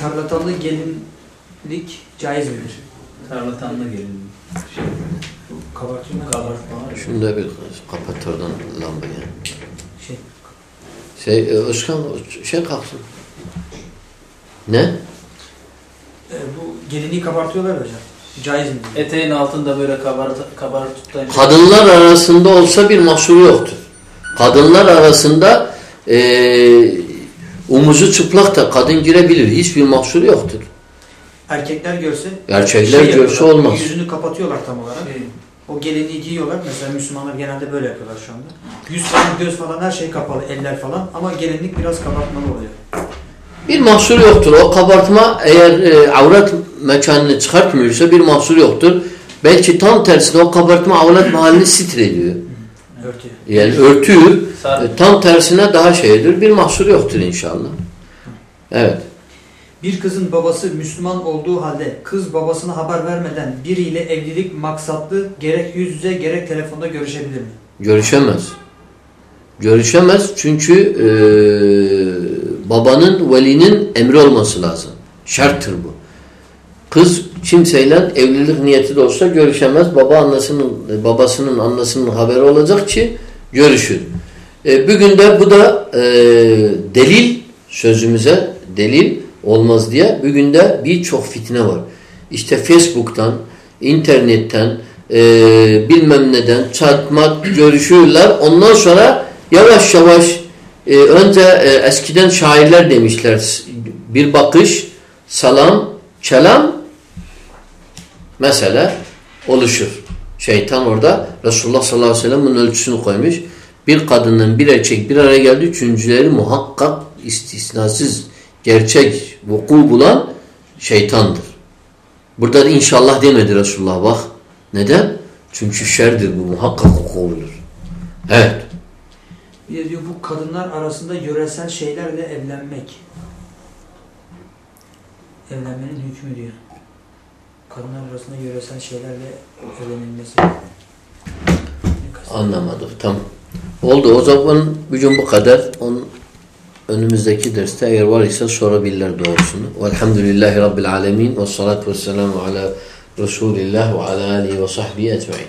tarlatanlı gelinlik caiz midir? Tarlatanlı gelin. Şey, Kabartma. kabartma. Şunu da bir kapat oradan lambayı. Şey, Şey, e, Özkan şey kalksın. Ne? e, bu gelinliği kabartıyorlar hocam. Caiz midir? Eteğin altında böyle kabart kabartıktan Kadınlar arasında olsa bir mahsuru yoktur. Kadınlar arasında e, umuzu çıplak da kadın girebilir. Hiçbir mahsuru yoktur. Erkekler görse Erkekler görse yapıyorlar, olmaz. Yüzünü kapatıyorlar tam olarak. Şey, O gelinliği giyiyorlar. Mesela Müslümanlar genelde böyle yapıyorlar şu anda. Yüz falan, göz falan her şey kapalı. Eller falan. Ama gelinlik biraz kabartmalı oluyor. Bir mahsuru yoktur. O kabartma eğer e, avret mekanını çıkartmıyorsa bir mahsuru yoktur. Belki tam tersine o kabartma avret mahallini sitir ediyor. Örtüyor. Yani örtüyor. sar- E, tam tersine daha şeydir. Bir mahsuru yoktur inşallah. Evet. Bir kızın babası Müslüman olduğu halde kız babasına haber vermeden biriyle evlilik maksatlı gerek yüz yüze gerek telefonda görüşebilir mi? Görüşemez. Görüşemez çünkü e, babanın, velinin emri olması lazım. Şarttır bu. Kız kimseyle evlilik niyeti de olsa görüşemez. Baba annesinin, babasının, annesinin haberi olacak ki görüşür. E, bugün de bu da e, delil sözümüze delil olmaz diye bugün de birçok fitne var. İşte Facebook'tan, internetten, e, bilmem neden çatmak görüşüyorlar. Ondan sonra yavaş yavaş e, önce e, eskiden şairler demişler bir bakış, salam, kelam mesela oluşur. Şeytan orada Resulullah sallallahu aleyhi ve sellem bunun ölçüsünü koymuş. Bir kadından bir erkek bir araya geldi. Üçüncüleri muhakkak istisnasız gerçek vuku bulan şeytandır. Burada da inşallah demedi Resulullah bak. Neden? Çünkü şerdir bu muhakkak vuku bulur. Evet. Bir de diyor bu kadınlar arasında yöresel şeylerle evlenmek. Evlenmenin hükmü diyor. Kadınlar arasında yöresel şeylerle kastı? Anlamadık. Tamam. Oldu. O zaman bugün bu kadar. Onun önümüzdeki derste eğer var ise sorabilirler doğrusunu. Velhamdülillahi Rabbil alemin. Ve salatu ve selamu ala Resulillah ve ala alihi ve sahbihi ecmain.